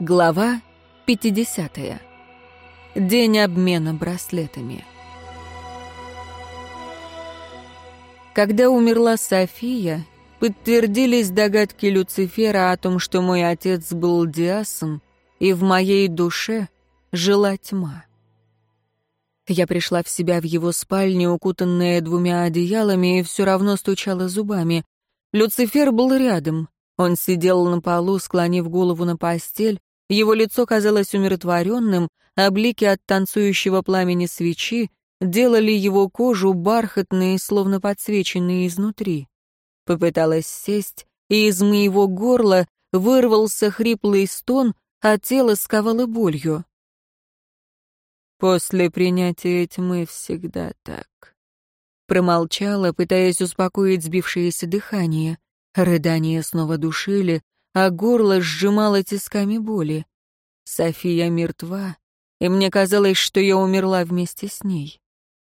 Глава 50. День обмена браслетами. Когда умерла София, подтвердились догадки Люцифера о том, что мой отец был Диасом, и в моей душе жила тьма. Я пришла в себя в его спальне, укутанная двумя одеялами, и все равно стучала зубами. Люцифер был рядом. Он сидел на полу, склонив голову на постель, его лицо казалось умиротворенным, а блики от танцующего пламени свечи делали его кожу бархатной, словно подсвеченной изнутри. Попыталась сесть, и из моего горла вырвался хриплый стон, а тело сковало болью. После принятия тьмы всегда так. Промолчала, пытаясь успокоить сбившееся дыхание. Рыдания снова душили, а горло сжимало тисками боли. София мертва, и мне казалось, что я умерла вместе с ней.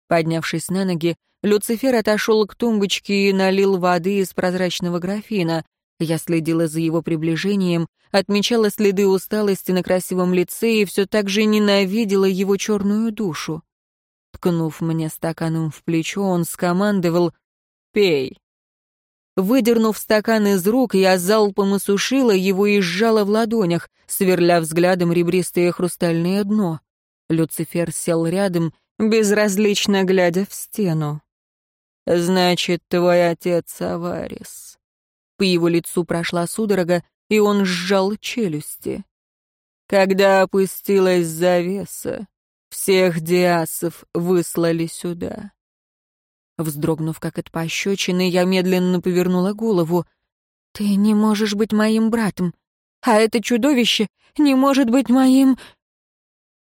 Поднявшись на ноги, Люцифер отошел к тумбочке и налил воды из прозрачного графина. Я следила за его приближением, отмечала следы усталости на красивом лице и все так же ненавидела его черную душу. Ткнув мне стаканом в плечо, он скомандовал «Пей». Выдернув стакан из рук, я залпом осушила его и сжала в ладонях, сверля взглядом ребристое хрустальное дно. Люцифер сел рядом, безразлично глядя в стену. «Значит, твой отец Аварис». По его лицу прошла судорога, и он сжал челюсти. Когда опустилась завеса, всех диасов выслали сюда. Вздрогнув как от пощечины, я медленно повернула голову. «Ты не можешь быть моим братом, а это чудовище не может быть моим...»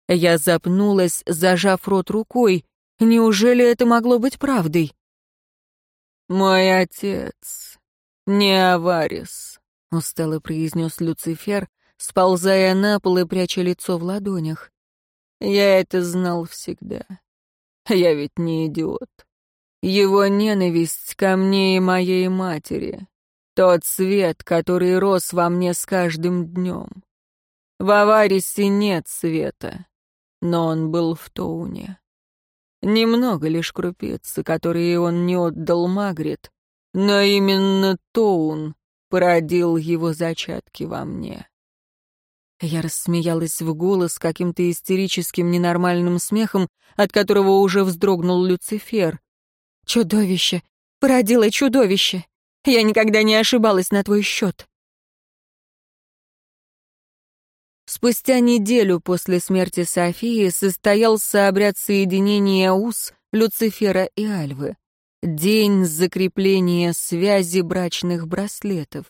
Я запнулась, зажав рот рукой. Неужели это могло быть правдой? «Мой отец не Аварис», — устало произнес Люцифер, сползая на пол и пряча лицо в ладонях. «Я это знал всегда. Я ведь не идиот. Его ненависть ко мне и моей матери. Тот свет, который рос во мне с каждым днем. В Аварисе нет света, но он был в Тоуне. Немного лишь крупицы, которые он не отдал Магрит, но именно Тоун породил его зачатки во мне. Я рассмеялась в голос каким-то истерическим ненормальным смехом, от которого уже вздрогнул Люцифер. Чудовище! Породила чудовище! Я никогда не ошибалась на твой счет. Спустя неделю после смерти Софии состоялся обряд соединения уз Люцифера и Альвы. День закрепления связи брачных браслетов.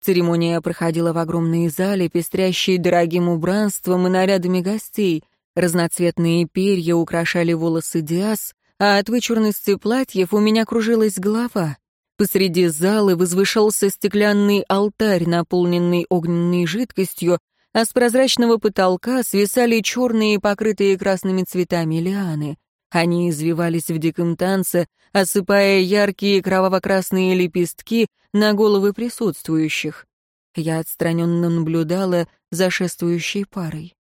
Церемония проходила в огромной зале, пестрящей дорогим убранством и нарядами гостей. Разноцветные перья украшали волосы Диас, а от вычурности платьев у меня кружилась голова. Посреди зала возвышался стеклянный алтарь, наполненный огненной жидкостью, а с прозрачного потолка свисали черные, покрытые красными цветами лианы. Они извивались в диком танце, осыпая яркие кроваво-красные лепестки на головы присутствующих. Я отстраненно наблюдала за шествующей парой.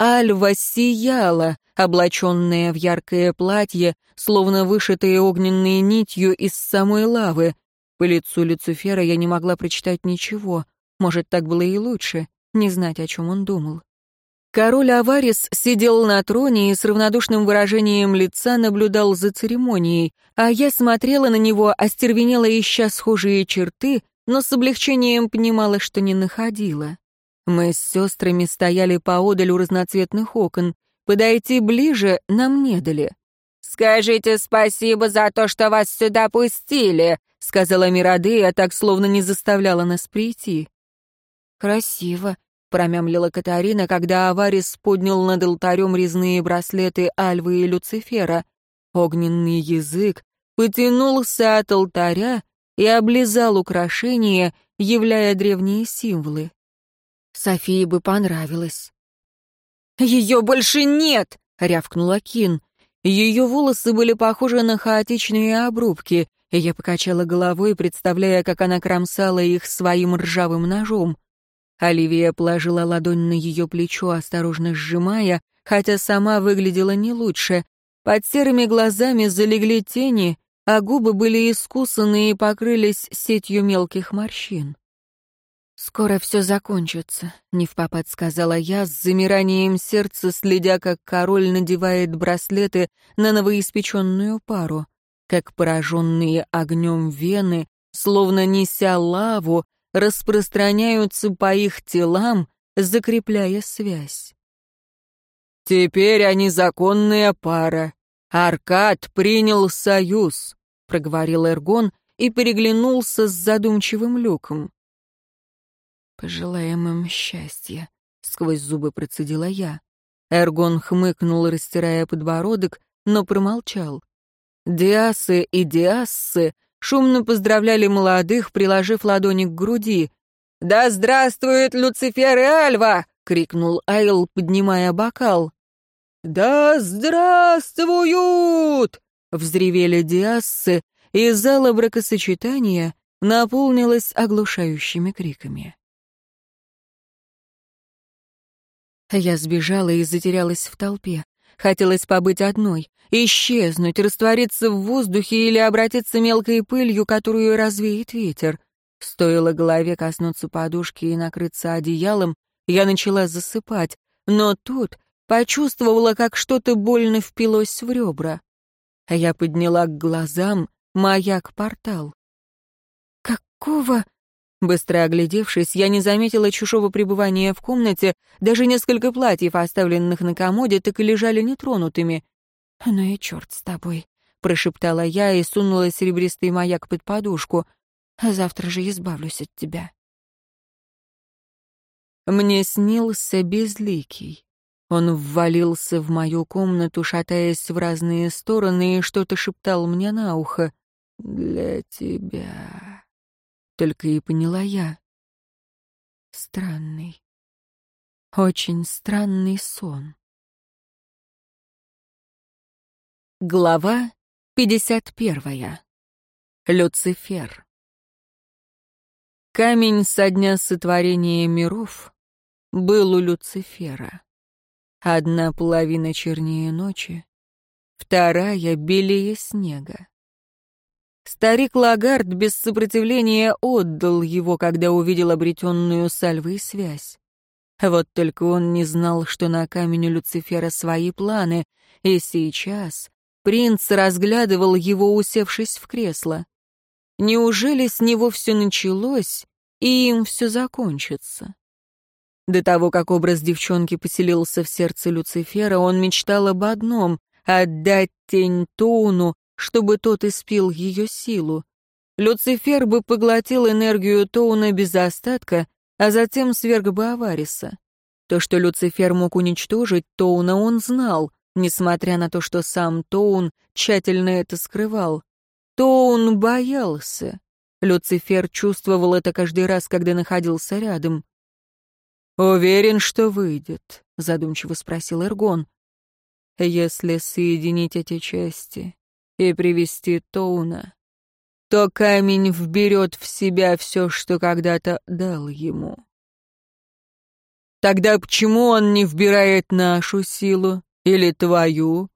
Альва сияла, облаченная в яркое платье, словно вышитое огненной нитью из самой лавы. По лицу Люцифера я не могла прочитать ничего. Может, так было и лучше, не знать, о чем он думал. Король Аварис сидел на троне и с равнодушным выражением лица наблюдал за церемонией, а я смотрела на него, остервенела ища схожие черты, но с облегчением понимала, что не находила. Мы с сестрами стояли поодаль у разноцветных окон. Подойти ближе нам не дали. «Скажите спасибо за то, что вас сюда пустили», — сказала Мирадея, так словно не заставляла нас прийти. «Красиво», — промямлила Катарина, когда Аварис поднял над алтарем резные браслеты Альвы и Люцифера. Огненный язык потянулся от алтаря и облизал украшения, являя древние символы. Софии бы понравилось. «Ее больше нет!» — рявкнула Кин. Ее волосы были похожи на хаотичные обрубки, и я покачала головой, представляя, как она кромсала их своим ржавым ножом. Оливия положила ладонь на ее плечо, осторожно сжимая, хотя сама выглядела не лучше. Под серыми глазами залегли тени, а губы были искусаны и покрылись сетью мелких морщин. «Скоро все закончится», — невпопад сказала я, с замиранием сердца, следя, как король надевает браслеты на новоиспеченную пару, как пораженные огнем вены, словно неся лаву, распространяются по их телам, закрепляя связь. «Теперь они законная пара. Аркад принял союз», — проговорил Эргон и переглянулся с задумчивым люком. «Пожелаем им счастья», — сквозь зубы процедила я. Эргон хмыкнул, растирая подбородок, но промолчал. Диасы и диассы шумно поздравляли молодых, приложив ладони к груди. «Да здравствует Люцифер и Альва!» — крикнул Айл, поднимая бокал. «Да здравствуют!» — взревели диассы, и зала бракосочетания наполнилась оглушающими криками. Я сбежала и затерялась в толпе. Хотелось побыть одной, исчезнуть, раствориться в воздухе или обратиться мелкой пылью, которую развеет ветер. Стоило голове коснуться подушки и накрыться одеялом, я начала засыпать, но тут почувствовала, как что-то больно впилось в ребра. Я подняла к глазам маяк-портал. «Какого?» Быстро оглядевшись, я не заметила чужого пребывания в комнате, даже несколько платьев, оставленных на комоде, так и лежали нетронутыми. «Ну и черт с тобой», — прошептала я и сунула серебристый маяк под подушку. «А завтра же избавлюсь от тебя». Мне снился безликий. Он ввалился в мою комнату, шатаясь в разные стороны, и что-то шептал мне на ухо. «Для тебя...» Только и поняла я. Странный, очень странный сон. Глава 51. Люцифер. Камень со дня сотворения миров был у Люцифера. Одна половина чернее ночи, вторая белее снега. Старик Лагард без сопротивления отдал его, когда увидел обретенную сальвой связь. Вот только он не знал, что на камень у Люцифера свои планы, и сейчас принц разглядывал его, усевшись в кресло. Неужели с него все началось, и им все закончится? До того, как образ девчонки поселился в сердце Люцифера, он мечтал об одном — отдать тень Тоуну, чтобы тот испил ее силу. Люцифер бы поглотил энергию Тоуна без остатка, а затем сверг бы Авариса. То, что Люцифер мог уничтожить Тоуна, он знал, несмотря на то, что сам Тоун тщательно это скрывал. Тоун боялся. Люцифер чувствовал это каждый раз, когда находился рядом. «Уверен, что выйдет», — задумчиво спросил Эргон. «Если соединить эти части, и привести Тоуна, то камень вберет в себя все, что когда-то дал ему. Тогда почему он не вбирает нашу силу или твою?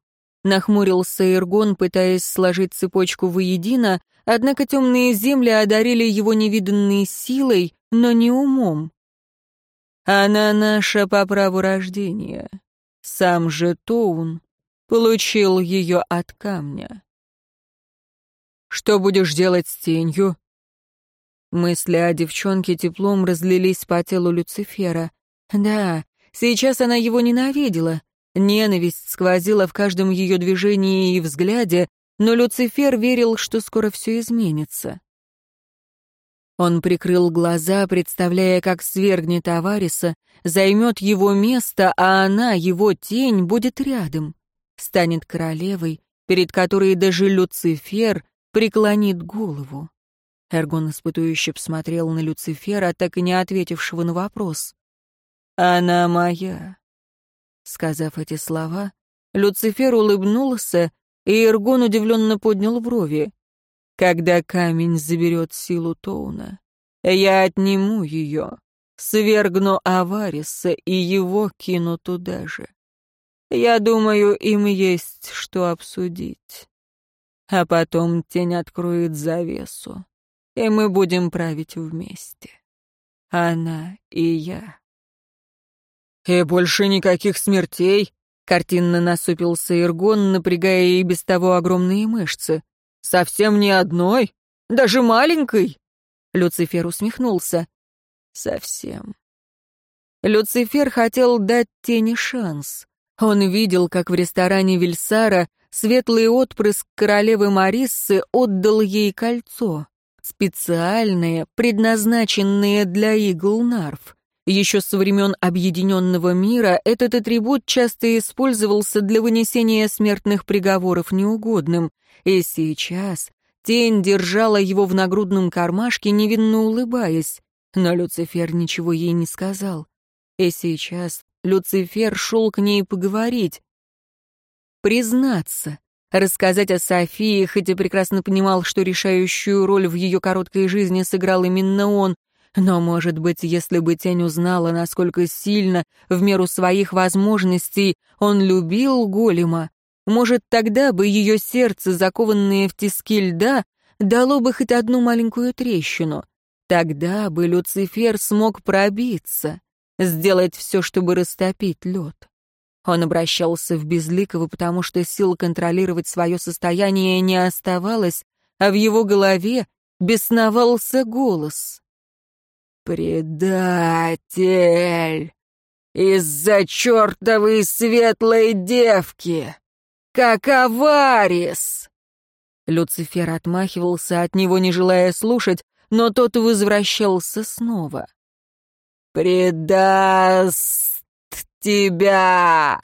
Нахмурился Иргон, пытаясь сложить цепочку воедино, однако темные земли одарили его невиданной силой, но не умом. Она наша по праву рождения. Сам же Тоун получил ее от камня. Что будешь делать с тенью?» Мысли о девчонке теплом разлились по телу Люцифера. Да, сейчас она его ненавидела. Ненависть сквозила в каждом ее движении и взгляде, но Люцифер верил, что скоро все изменится. Он прикрыл глаза, представляя, как свергнет Авариса, займет его место, а она, его тень, будет рядом. Станет королевой, перед которой даже Люцифер преклонит голову. Эргон испытующе посмотрел на Люцифера, так и не ответившего на вопрос. «Она моя». Сказав эти слова, Люцифер улыбнулся, и Эргон удивленно поднял брови. «Когда камень заберет силу Тоуна, я отниму ее свергну Авариса и его кину туда же. Я думаю, им есть что обсудить. А потом тень откроет завесу, и мы будем править вместе. Она и я. «И больше никаких смертей?» — картинно насупился Иргон, напрягая и без того огромные мышцы. «Совсем ни одной? Даже маленькой?» Люцифер усмехнулся. «Совсем». Люцифер хотел дать тени шанс. Он видел, как в ресторане Вильсара светлый отпрыск королевы Мариссы отдал ей кольцо, специальное, предназначенное для игл нарв. Еще со времен Объединенного мира этот атрибут часто использовался для вынесения смертных приговоров неугодным, и сейчас тень держала его в нагрудном кармашке, невинно улыбаясь, но Люцифер ничего ей не сказал. И сейчас Люцифер шел к ней поговорить, признаться, рассказать о Софии, хоть и прекрасно понимал, что решающую роль в ее короткой жизни сыграл именно он, но, может быть, если бы тень узнала, насколько сильно, в меру своих возможностей, он любил голема, может, тогда бы ее сердце, закованное в тиски льда, дало бы хоть одну маленькую трещину. Тогда бы Люцифер смог пробиться, сделать все, чтобы растопить лед. Он обращался в Безликого, потому что сил контролировать свое состояние не оставалось, а в его голове бесновался голос. «Предатель! Из-за чертовой светлой девки! Как аварис!» Люцифер отмахивался от него, не желая слушать, но тот возвращался снова. «Предаст тебя!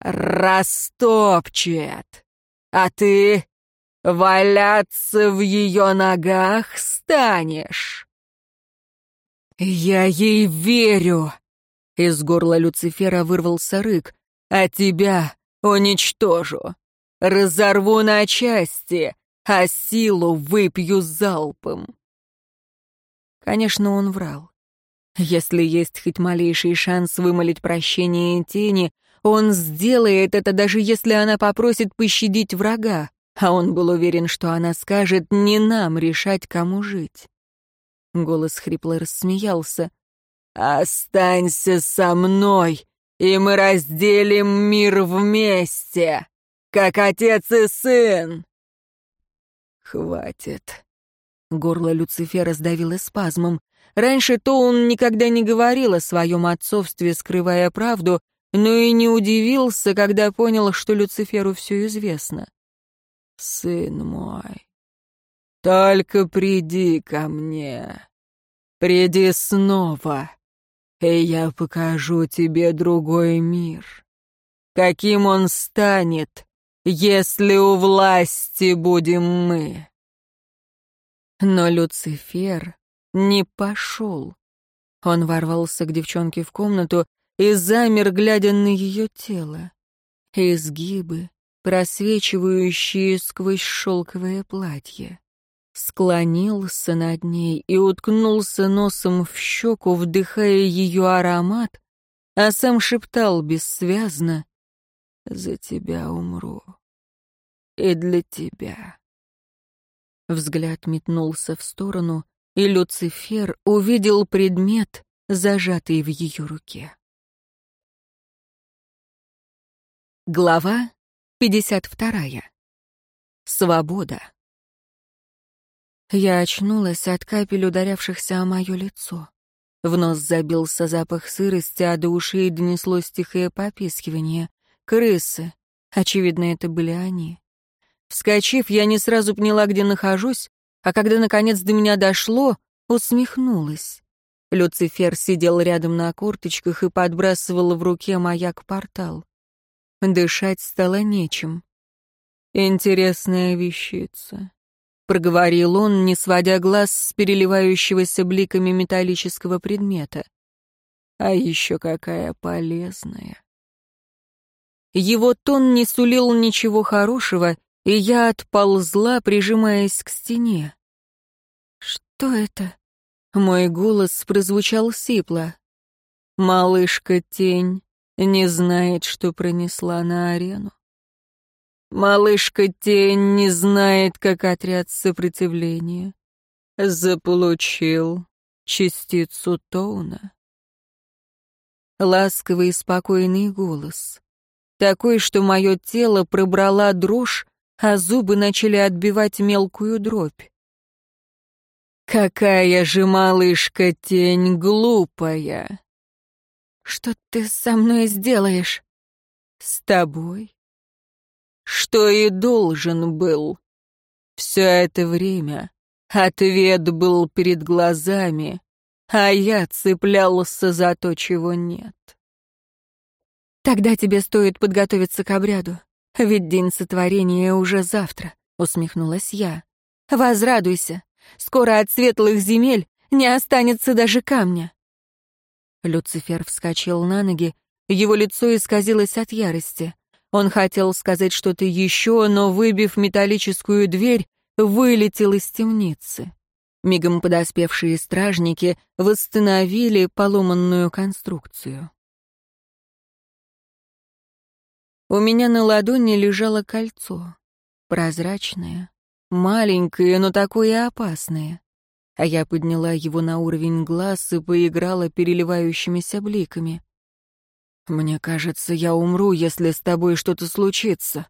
Растопчет! А ты валяться в ее ногах станешь!» «Я ей верю!» Из горла Люцифера вырвался рык. «А тебя уничтожу! Разорву на части, а силу выпью залпом!» Конечно, он врал. Если есть хоть малейший шанс вымолить прощение тени, он сделает это, даже если она попросит пощадить врага, а он был уверен, что она скажет «не нам решать, кому жить». Голос хрипло рассмеялся. «Останься со мной, и мы разделим мир вместе, как отец и сын!» «Хватит!» Горло Люцифера сдавило спазмом. Раньше то он никогда не говорил о своем отцовстве, скрывая правду, но и не удивился, когда понял, что Люциферу все известно. «Сын мой, только приди ко мне. Приди снова, и я покажу тебе другой мир. Каким он станет, если у власти будем мы?» Но Люцифер не пошел. Он ворвался к девчонке в комнату и замер, глядя на ее тело. Изгибы, просвечивающие сквозь шелковое платье склонился над ней и уткнулся носом в щеку, вдыхая ее аромат, а сам шептал бессвязно «За тебя умру. И для тебя». Взгляд метнулся в сторону, и Люцифер увидел предмет, зажатый в ее руке. Глава 52. Свобода. Я очнулась от капель, ударявшихся о мое лицо. В нос забился запах сырости, а до ушей донеслось тихое попискивание. Крысы. Очевидно, это были они. Вскочив, я не сразу поняла, где нахожусь, а когда, наконец, до меня дошло, усмехнулась. Люцифер сидел рядом на корточках и подбрасывал в руке маяк-портал. Дышать стало нечем. Интересная вещица проговорил он, не сводя глаз с переливающегося бликами металлического предмета. А еще какая полезная. Его тон не сулил ничего хорошего, и я отползла, прижимаясь к стене. «Что это?» Мой голос прозвучал сипло. Малышка-тень не знает, что пронесла на арену. Малышка-тень не знает, как отряд сопротивления заполучил частицу Тоуна. Ласковый и спокойный голос. Такой, что мое тело пробрала дрожь, а зубы начали отбивать мелкую дробь. «Какая же малышка-тень глупая!» «Что ты со мной сделаешь?» «С тобой?» «Что и должен был. Все это время ответ был перед глазами, а я цеплялся за то, чего нет». «Тогда тебе стоит подготовиться к обряду, ведь день сотворения уже завтра», — усмехнулась я. «Возрадуйся, скоро от светлых земель не останется даже камня». Люцифер вскочил на ноги, его лицо исказилось от ярости. Он хотел сказать что-то еще, но, выбив металлическую дверь, вылетел из темницы. Мигом подоспевшие стражники восстановили поломанную конструкцию. У меня на ладони лежало кольцо. Прозрачное, маленькое, но такое опасное а я подняла его на уровень глаз и поиграла переливающимися бликами. «Мне кажется, я умру, если с тобой что-то случится».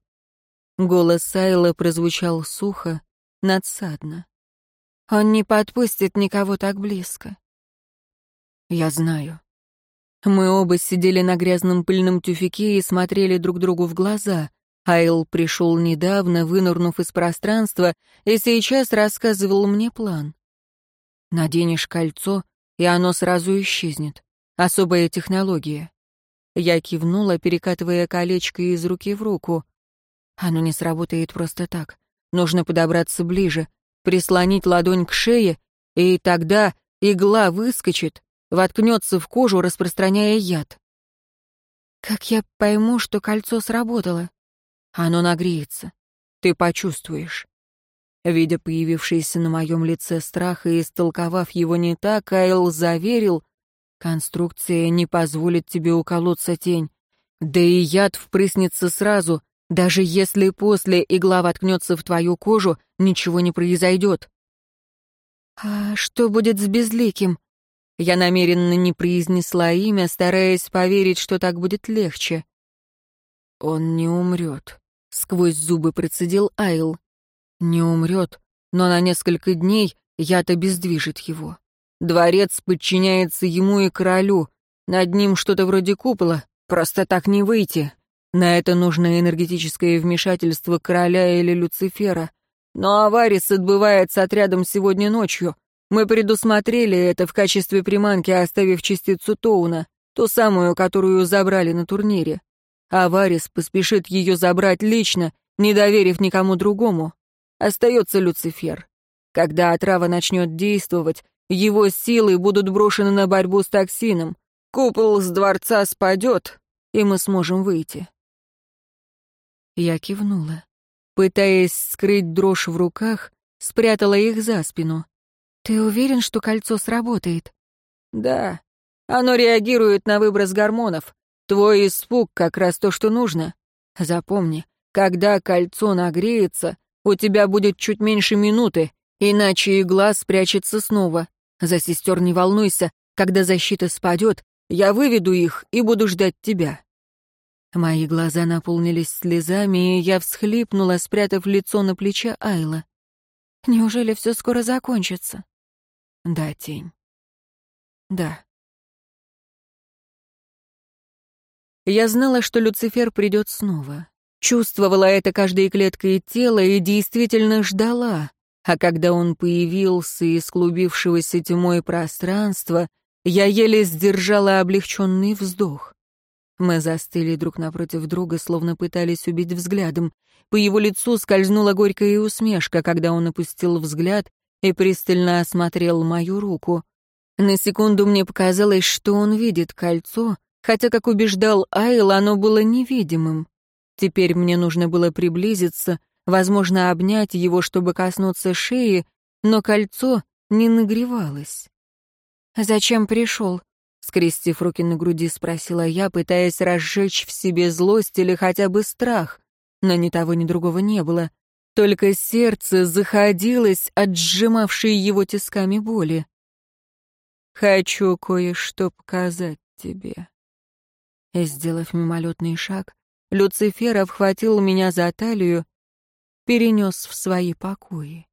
Голос Сайла прозвучал сухо, надсадно. «Он не подпустит никого так близко». «Я знаю». Мы оба сидели на грязном пыльном тюфике и смотрели друг другу в глаза. Айл пришел недавно, вынырнув из пространства, и сейчас рассказывал мне план. Наденешь кольцо, и оно сразу исчезнет. Особая технология. Я кивнула, перекатывая колечко из руки в руку. Оно не сработает просто так. Нужно подобраться ближе, прислонить ладонь к шее, и тогда игла выскочит, воткнется в кожу, распространяя яд. Как я пойму, что кольцо сработало? Оно нагреется. Ты почувствуешь. Видя появившийся на моем лице страх и истолковав его не так, Кайл заверил, «Конструкция не позволит тебе уколоться тень. Да и яд впрыснется сразу, даже если после игла воткнется в твою кожу, ничего не произойдет». «А что будет с Безликим?» Я намеренно не произнесла имя, стараясь поверить, что так будет легче. «Он не умрет», — сквозь зубы процедил Айл. Не умрет, но на несколько дней яд обездвижит его. Дворец подчиняется ему и королю. Над ним что-то вроде купола. Просто так не выйти. На это нужно энергетическое вмешательство короля или Люцифера. Но Аварис отбывает с отрядом сегодня ночью. Мы предусмотрели это в качестве приманки, оставив частицу Тоуна, ту самую, которую забрали на турнире. Аварис поспешит ее забрать лично, не доверив никому другому. Остается Люцифер. Когда отрава начнет действовать, его силы будут брошены на борьбу с токсином. Купол с дворца спадет, и мы сможем выйти. Я кивнула. Пытаясь скрыть дрожь в руках, спрятала их за спину. «Ты уверен, что кольцо сработает?» «Да. Оно реагирует на выброс гормонов. Твой испуг как раз то, что нужно. Запомни, когда кольцо нагреется, у тебя будет чуть меньше минуты, иначе игла спрячется снова. За сестер не волнуйся, когда защита спадет, я выведу их и буду ждать тебя». Мои глаза наполнились слезами, и я всхлипнула, спрятав лицо на плече Айла. «Неужели все скоро закончится?» «Да, тень. Да». Я знала, что Люцифер придет снова. Чувствовала это каждой клеткой тела и действительно ждала. А когда он появился из клубившегося тьмой пространства, я еле сдержала облегченный вздох. Мы застыли друг напротив друга, словно пытались убить взглядом. По его лицу скользнула горькая усмешка, когда он опустил взгляд и пристально осмотрел мою руку. На секунду мне показалось, что он видит кольцо, хотя, как убеждал Айл, оно было невидимым. Теперь мне нужно было приблизиться, возможно, обнять его, чтобы коснуться шеи, но кольцо не нагревалось. «Зачем пришел?» — скрестив руки на груди, спросила я, пытаясь разжечь в себе злость или хотя бы страх. Но ни того, ни другого не было. Только сердце заходилось от сжимавшей его тисками боли. «Хочу кое-что показать тебе». Сделав мимолетный шаг, Люцифер обхватил меня за талию, перенес в свои покои.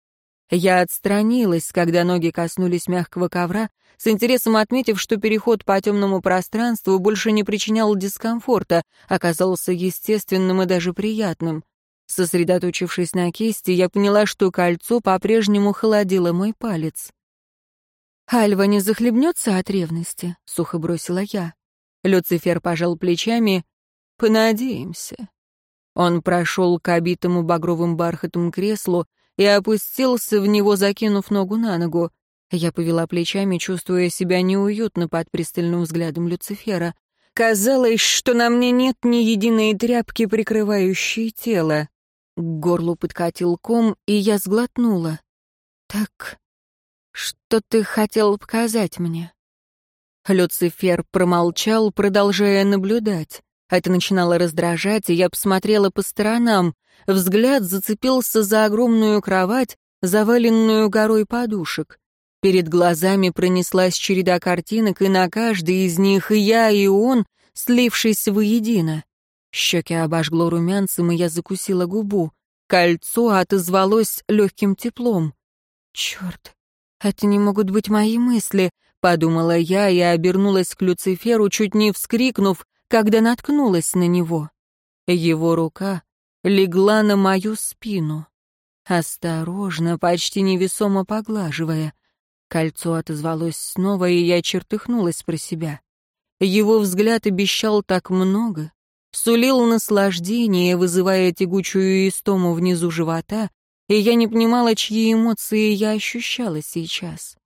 Я отстранилась, когда ноги коснулись мягкого ковра, с интересом отметив, что переход по темному пространству больше не причинял дискомфорта, оказался естественным и даже приятным. Сосредоточившись на кисти, я поняла, что кольцо по-прежнему холодило мой палец. «Альва не захлебнется от ревности?» — сухо бросила я. Люцифер пожал плечами. «Понадеемся». Он прошел к обитому багровым бархатом креслу и опустился в него, закинув ногу на ногу. Я повела плечами, чувствуя себя неуютно под пристальным взглядом Люцифера. Казалось, что на мне нет ни единой тряпки, прикрывающей тело. К горлу подкатил ком, и я сглотнула. «Так, что ты хотел показать мне?» Люцифер промолчал, продолжая наблюдать. Это начинало раздражать, и я посмотрела по сторонам. Взгляд зацепился за огромную кровать, заваленную горой подушек. Перед глазами пронеслась череда картинок, и на каждой из них и я, и он, слившись воедино. Щеки обожгло румянцем, и я закусила губу. Кольцо отозвалось легким теплом. «Черт, это не могут быть мои мысли», — подумала я и обернулась к Люциферу, чуть не вскрикнув, когда наткнулась на него. Его рука легла на мою спину, осторожно, почти невесомо поглаживая. Кольцо отозвалось снова, и я чертыхнулась про себя. Его взгляд обещал так много, сулил наслаждение, вызывая тягучую истому внизу живота, и я не понимала, чьи эмоции я ощущала сейчас.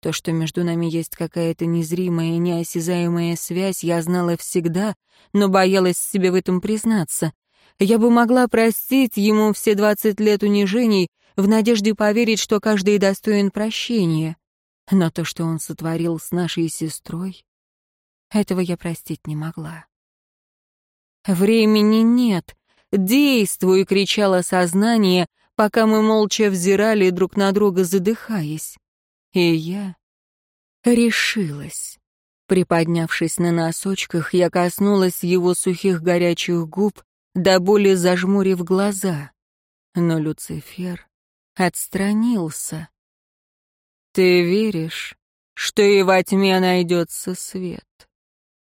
То, что между нами есть какая-то незримая, неосязаемая связь, я знала всегда, но боялась себе в этом признаться. Я бы могла простить ему все двадцать лет унижений в надежде поверить, что каждый достоин прощения. Но то, что он сотворил с нашей сестрой, этого я простить не могла. «Времени нет! Действуй!» — кричало сознание, пока мы молча взирали друг на друга, задыхаясь. И я решилась. Приподнявшись на носочках, я коснулась его сухих горячих губ, до боли зажмурив глаза. Но Люцифер отстранился. «Ты веришь, что и во тьме найдется свет?»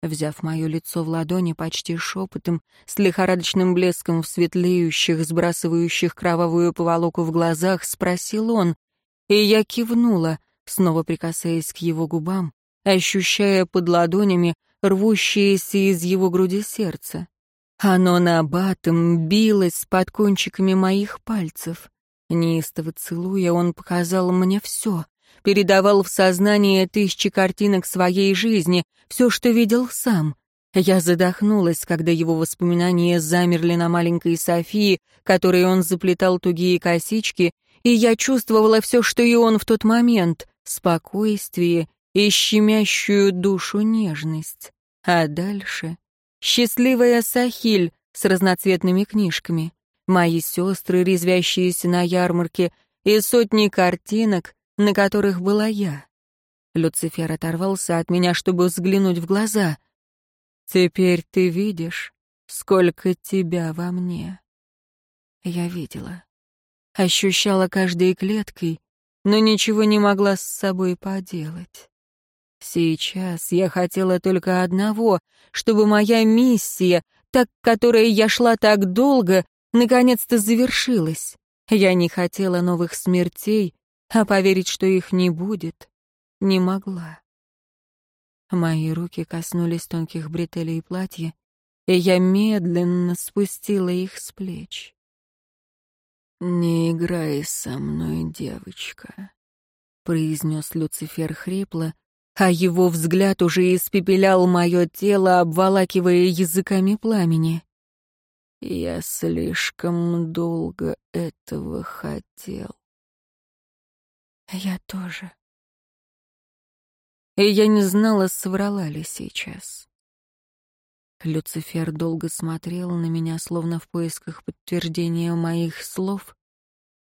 Взяв мое лицо в ладони почти шепотом, с лихорадочным блеском в светлеющих, сбрасывающих кровавую поволоку в глазах, спросил он, и я кивнула, снова прикасаясь к его губам, ощущая под ладонями рвущееся из его груди сердце. Оно набатом билось под кончиками моих пальцев. Неистово целуя, он показал мне все, передавал в сознание тысячи картинок своей жизни, все, что видел сам. Я задохнулась, когда его воспоминания замерли на маленькой Софии, которой он заплетал тугие косички, и я чувствовала все, что и он в тот момент — спокойствие и щемящую душу нежность. А дальше — счастливая Сахиль с разноцветными книжками, мои сестры, резвящиеся на ярмарке, и сотни картинок, на которых была я. Люцифер оторвался от меня, чтобы взглянуть в глаза. «Теперь ты видишь, сколько тебя во мне». Я видела. Ощущала каждой клеткой, но ничего не могла с собой поделать. Сейчас я хотела только одного, чтобы моя миссия, так, которой я шла так долго, наконец-то завершилась. Я не хотела новых смертей, а поверить, что их не будет, не могла. Мои руки коснулись тонких бретелей платья, и я медленно спустила их с плеч. «Не играй со мной, девочка», — произнес Люцифер хрипло, а его взгляд уже испепелял мое тело, обволакивая языками пламени. «Я слишком долго этого хотел». Я тоже. и я не знала, соврала ли сейчас. Люцифер долго смотрел на меня, словно в поисках подтверждения моих слов,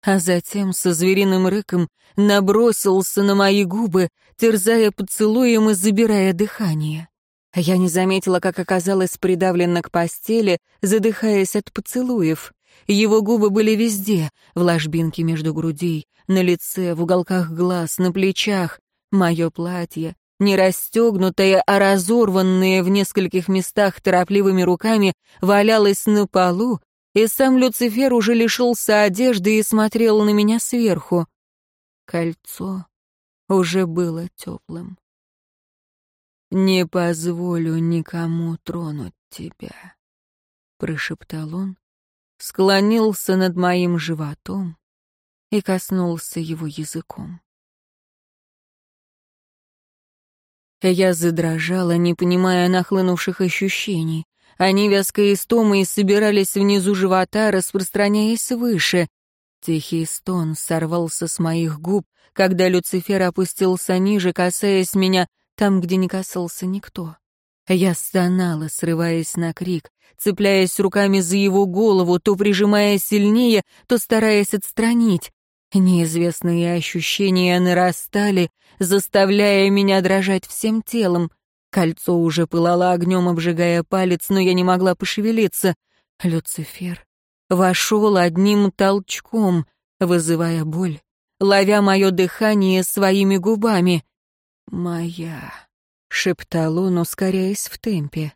а затем со звериным рыком набросился на мои губы, терзая поцелуем и забирая дыхание. Я не заметила, как оказалась придавлена к постели, задыхаясь от поцелуев. Его губы были везде, в ложбинке между грудей, на лице, в уголках глаз, на плечах. Мое платье, не расстегнутое, а разорванное в нескольких местах торопливыми руками, валялось на полу, и сам Люцифер уже лишился одежды и смотрел на меня сверху. Кольцо уже было теплым. «Не позволю никому тронуть тебя», — прошептал он, склонился над моим животом и коснулся его языком. Я задрожала, не понимая нахлынувших ощущений. Они вязкой истомой собирались внизу живота, распространяясь выше. Тихий стон сорвался с моих губ, когда Люцифер опустился ниже, касаясь меня там, где не касался никто. Я стонала, срываясь на крик, цепляясь руками за его голову, то прижимая сильнее, то стараясь отстранить. Неизвестные ощущения нарастали, заставляя меня дрожать всем телом. Кольцо уже пылало огнем, обжигая палец, но я не могла пошевелиться. Люцифер вошел одним толчком, вызывая боль, ловя мое дыхание своими губами. «Моя», — шептал он, ускоряясь в темпе.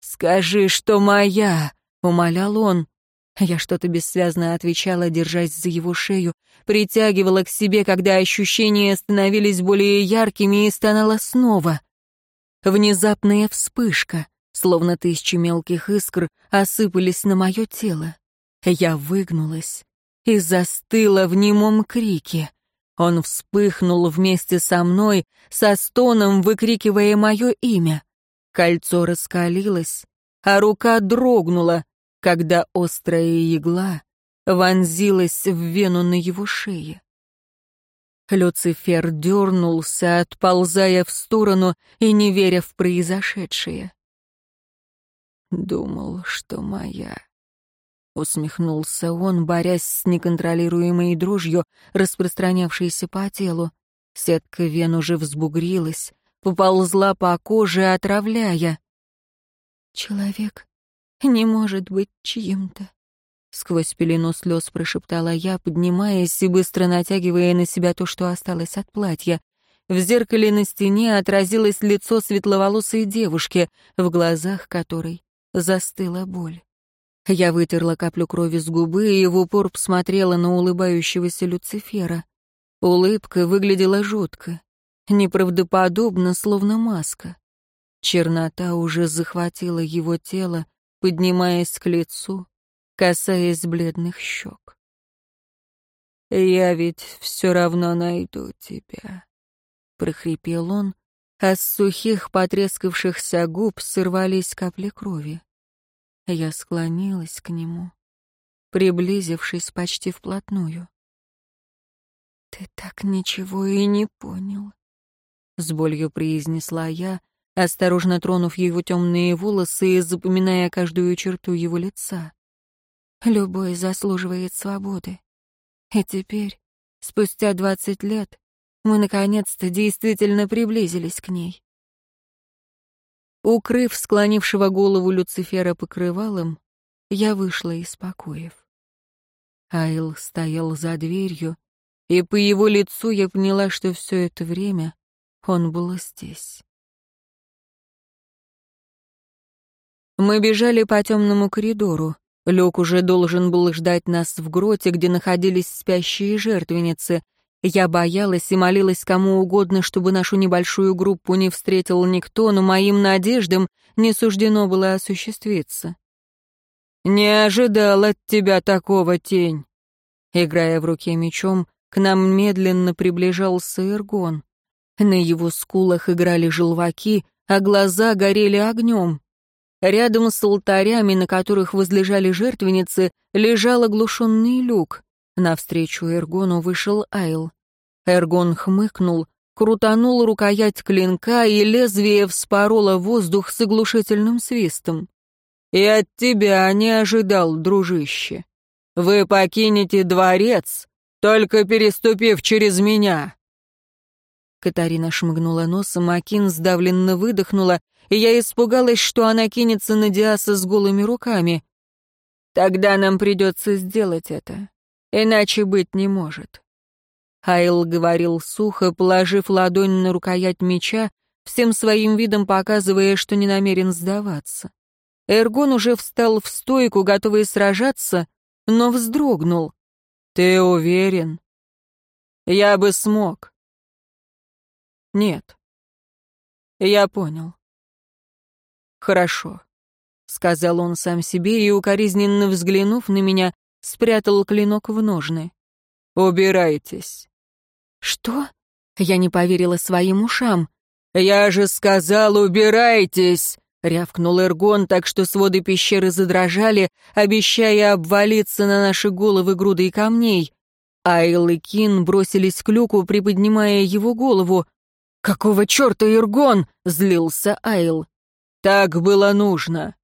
«Скажи, что моя», — умолял он. Я что-то бессвязно отвечала, держась за его шею, притягивала к себе, когда ощущения становились более яркими и стонала снова. Внезапная вспышка, словно тысячи мелких искр, осыпались на мое тело. Я выгнулась и застыла в немом крике. Он вспыхнул вместе со мной, со стоном выкрикивая мое имя. Кольцо раскалилось, а рука дрогнула, когда острая игла вонзилась в вену на его шее. Люцифер дернулся, отползая в сторону и не веря в произошедшее. «Думал, что моя», — усмехнулся он, борясь с неконтролируемой дрожью, распространявшейся по телу. Сетка вен уже взбугрилась, поползла по коже, отравляя. «Человек не может быть чьим-то. Сквозь пелену слез прошептала я, поднимаясь и быстро натягивая на себя то, что осталось от платья. В зеркале на стене отразилось лицо светловолосой девушки, в глазах которой застыла боль. Я вытерла каплю крови с губы и в упор посмотрела на улыбающегося Люцифера. Улыбка выглядела жутко, неправдоподобно, словно маска. Чернота уже захватила его тело, поднимаясь к лицу, касаясь бледных щек. «Я ведь все равно найду тебя», — прохрипел он, а с сухих потрескавшихся губ сорвались капли крови. Я склонилась к нему, приблизившись почти вплотную. «Ты так ничего и не понял», — с болью произнесла я, осторожно тронув его темные волосы и запоминая каждую черту его лица. Любой заслуживает свободы. И теперь, спустя двадцать лет, мы наконец-то действительно приблизились к ней. Укрыв склонившего голову Люцифера покрывалом, я вышла из покоев. Айл стоял за дверью, и по его лицу я поняла, что все это время он был здесь. Мы бежали по темному коридору. Люк уже должен был ждать нас в гроте, где находились спящие жертвенницы. Я боялась и молилась кому угодно, чтобы нашу небольшую группу не встретил никто, но моим надеждам не суждено было осуществиться. «Не ожидал от тебя такого, тень!» Играя в руке мечом, к нам медленно приближался Эргон. На его скулах играли желваки, а глаза горели огнем. Рядом с алтарями, на которых возлежали жертвенницы, лежал оглушенный люк. Навстречу Эргону вышел Айл. Эргон хмыкнул, крутанул рукоять клинка, и лезвие вспороло воздух с оглушительным свистом. «И от тебя не ожидал, дружище. Вы покинете дворец, только переступив через меня». Катарина шмыгнула носом, а Кин сдавленно выдохнула, и я испугалась, что она кинется на Диаса с голыми руками. «Тогда нам придется сделать это, иначе быть не может». Айл говорил сухо, положив ладонь на рукоять меча, всем своим видом показывая, что не намерен сдаваться. Эргон уже встал в стойку, готовый сражаться, но вздрогнул. «Ты уверен?» «Я бы смог». «Нет». «Я понял». «Хорошо», — сказал он сам себе и, укоризненно взглянув на меня, спрятал клинок в ножны. «Убирайтесь». «Что?» Я не поверила своим ушам. «Я же сказал, убирайтесь!» — рявкнул Эргон, так что своды пещеры задрожали, обещая обвалиться на наши головы грудой камней. Айл и Кин бросились к люку, приподнимая его голову. «Какого черта, Эргон?» — злился Айл. «Так было нужно».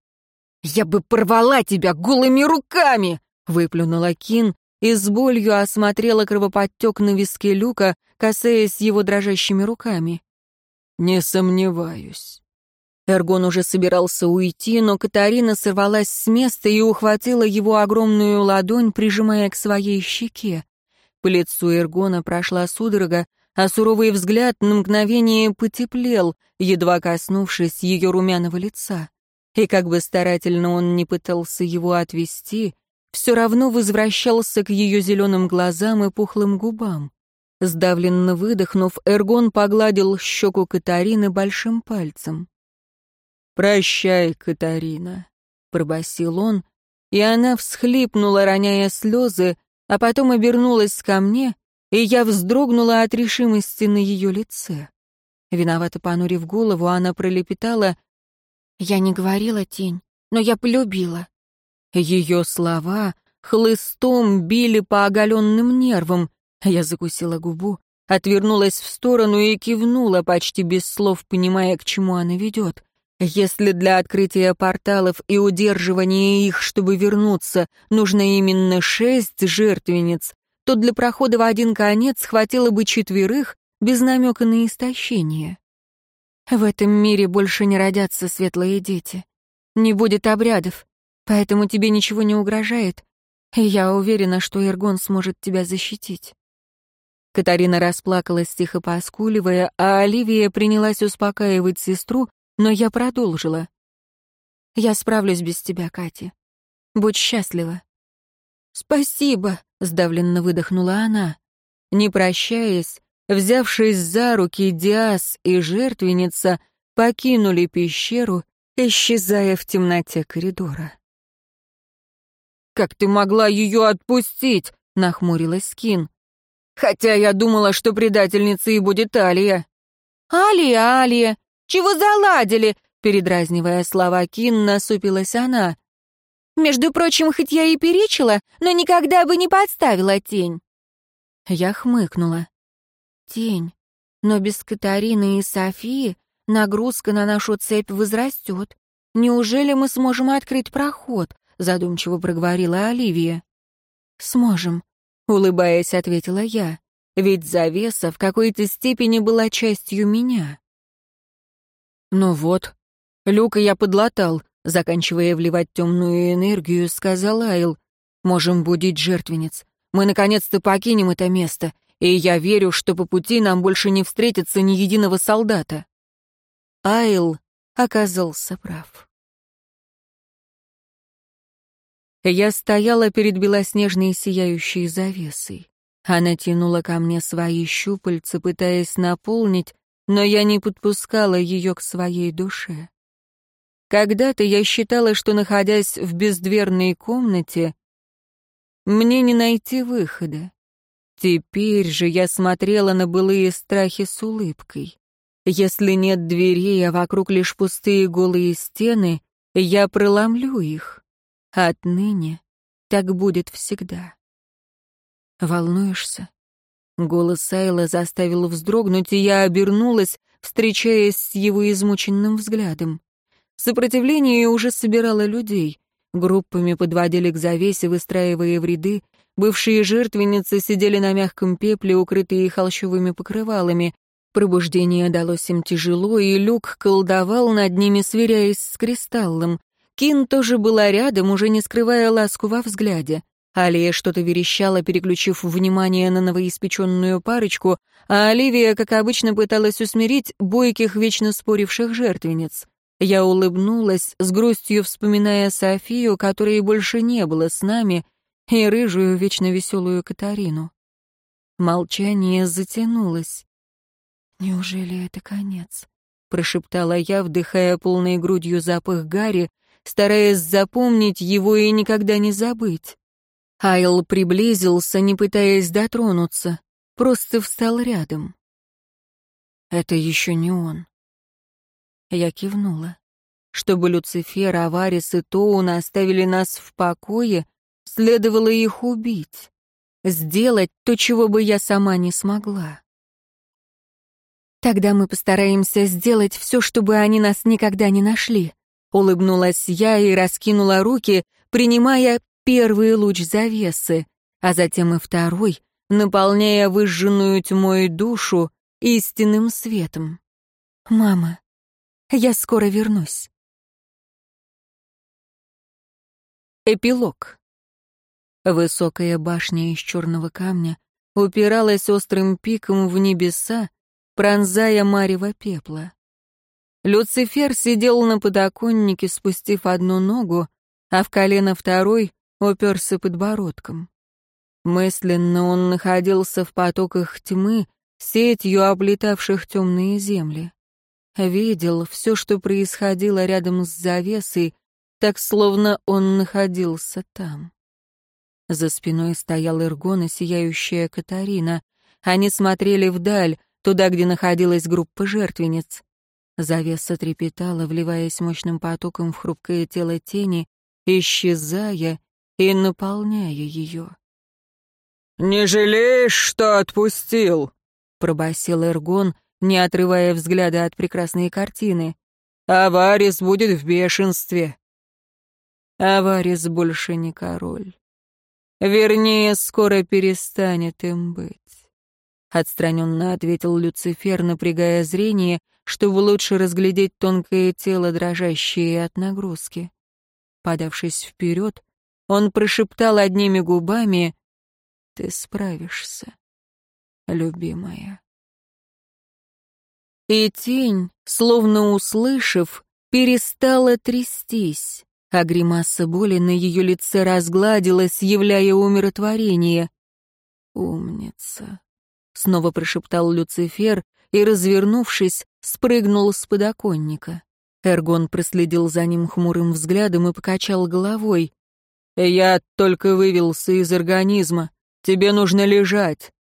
«Я бы порвала тебя голыми руками!» — выплюнула Кин, и с болью осмотрела кровоподтек на виске люка, касаясь его дрожащими руками. «Не сомневаюсь». Эргон уже собирался уйти, но Катарина сорвалась с места и ухватила его огромную ладонь, прижимая к своей щеке. По лицу Эргона прошла судорога, а суровый взгляд на мгновение потеплел, едва коснувшись ее румяного лица. И как бы старательно он не пытался его отвести, все равно возвращался к ее зеленым глазам и пухлым губам. Сдавленно выдохнув, Эргон погладил щеку Катарины большим пальцем. «Прощай, Катарина», — пробасил он, и она всхлипнула, роняя слезы, а потом обернулась ко мне, и я вздрогнула от решимости на ее лице. Виновато понурив голову, она пролепетала, «Я не говорила, тень, но я полюбила». Ее слова хлыстом били по оголенным нервам. Я закусила губу, отвернулась в сторону и кивнула, почти без слов понимая, к чему она ведет. Если для открытия порталов и удерживания их, чтобы вернуться, нужно именно шесть жертвенниц, то для прохода в один конец хватило бы четверых без намека на истощение. В этом мире больше не родятся светлые дети. Не будет обрядов, Поэтому тебе ничего не угрожает, и я уверена, что Эргон сможет тебя защитить». Катарина расплакалась, тихо поскуливая, а Оливия принялась успокаивать сестру, но я продолжила. «Я справлюсь без тебя, Катя. Будь счастлива». «Спасибо», — сдавленно выдохнула она. Не прощаясь, взявшись за руки, Диас и жертвенница покинули пещеру, исчезая в темноте коридора. «Как ты могла ее отпустить?» — нахмурилась Кин. «Хотя я думала, что предательницей будет Алия». «Алия, Алия, чего заладили?» — передразнивая слова Кин, насупилась она. «Между прочим, хоть я и перечила, но никогда бы не подставила тень». Я хмыкнула. «Тень, но без Катарины и Софии нагрузка на нашу цепь возрастет. Неужели мы сможем открыть проход? — задумчиво проговорила Оливия. «Сможем», — улыбаясь, ответила я, ведь завеса в какой-то степени была частью меня. «Ну вот, люка я подлатал», — заканчивая вливать темную энергию, сказал Айл. «Можем будить жертвенниц. Мы наконец-то покинем это место, и я верю, что по пути нам больше не встретится ни единого солдата». Айл оказался прав. Я стояла перед белоснежной сияющей завесой. Она тянула ко мне свои щупальца, пытаясь наполнить, но я не подпускала ее к своей душе. Когда-то я считала, что, находясь в бездверной комнате, мне не найти выхода. Теперь же я смотрела на былые страхи с улыбкой. Если нет дверей, а вокруг лишь пустые голые стены, я проломлю их. Отныне так будет всегда. Волнуешься? Голос Сайла заставил вздрогнуть, и я обернулась, встречаясь с его измученным взглядом. Сопротивление уже собирало людей. Группами подводили к завесе, выстраивая в ряды. Бывшие жертвенницы сидели на мягком пепле, укрытые холщовыми покрывалами. Пробуждение далось им тяжело, и Люк колдовал над ними, сверяясь с кристаллом. Кин тоже была рядом, уже не скрывая ласку во взгляде. Алия что-то верещала, переключив внимание на новоиспеченную парочку, а Оливия, как обычно, пыталась усмирить бойких, вечно споривших жертвенниц. Я улыбнулась, с грустью вспоминая Софию, которой больше не было с нами, и рыжую, вечно веселую Катарину. Молчание затянулось. «Неужели это конец?» — прошептала я, вдыхая полной грудью запах Гарри, стараясь запомнить его и никогда не забыть. Айл приблизился, не пытаясь дотронуться, просто встал рядом. «Это еще не он». Я кивнула. Чтобы Люцифер, Аварис и Тоун оставили нас в покое, следовало их убить. Сделать то, чего бы я сама не смогла. Тогда мы постараемся сделать все, чтобы они нас никогда не нашли. Улыбнулась я и раскинула руки, принимая первый луч завесы, а затем и второй, наполняя выжженную тьмой душу истинным светом. «Мама, я скоро вернусь». Эпилог. Высокая башня из черного камня упиралась острым пиком в небеса, пронзая марево пепла. Люцифер сидел на подоконнике, спустив одну ногу, а в колено второй уперся подбородком. Мысленно он находился в потоках тьмы, сетью облетавших темные земли. Видел все, что происходило рядом с завесой, так словно он находился там. За спиной стоял Иргон и сияющая Катарина. Они смотрели вдаль, туда, где находилась группа жертвенниц. Завеса трепетала, вливаясь мощным потоком в хрупкое тело тени, исчезая и наполняя ее. «Не жалеешь, что отпустил?» — пробасил Эргон, не отрывая взгляда от прекрасной картины. «Аварис будет в бешенстве». «Аварис больше не король. Вернее, скоро перестанет им быть. Отстраненно ответил Люцифер, напрягая зрение, чтобы лучше разглядеть тонкое тело, дрожащее от нагрузки. Подавшись вперед, он прошептал одними губами «Ты справишься, любимая». И тень, словно услышав, перестала трястись, а гримаса боли на ее лице разгладилась, являя умиротворение. «Умница», снова прошептал Люцифер и, развернувшись, спрыгнул с подоконника. Эргон проследил за ним хмурым взглядом и покачал головой. «Я только вывелся из организма. Тебе нужно лежать».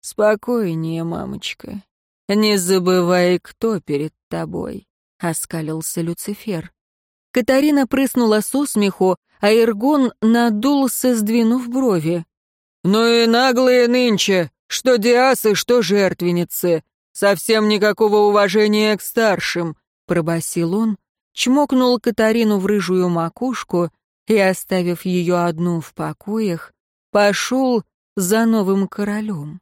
«Спокойнее, мамочка. Не забывай, кто перед тобой», — оскалился Люцифер. Катарина прыснула со смеху, а Эргон надулся, сдвинув брови. «Ну и наглые нынче! Что диасы, что жертвенницы. Совсем никакого уважения к старшим», — пробасил он, чмокнул Катарину в рыжую макушку и, оставив ее одну в покоях, пошел за новым королем.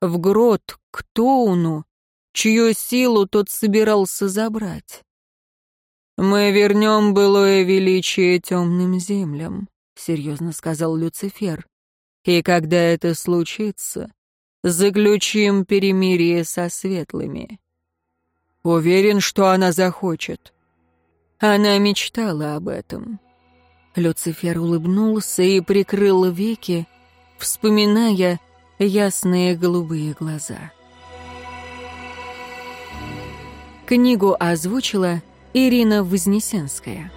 В грот к Тоуну, чью силу тот собирался забрать. «Мы вернем былое величие темным землям», — серьезно сказал Люцифер. «И когда это случится, заключим перемирие со светлыми. Уверен, что она захочет. Она мечтала об этом. Люцифер улыбнулся и прикрыл веки, вспоминая ясные голубые глаза. Книгу озвучила Ирина Вознесенская.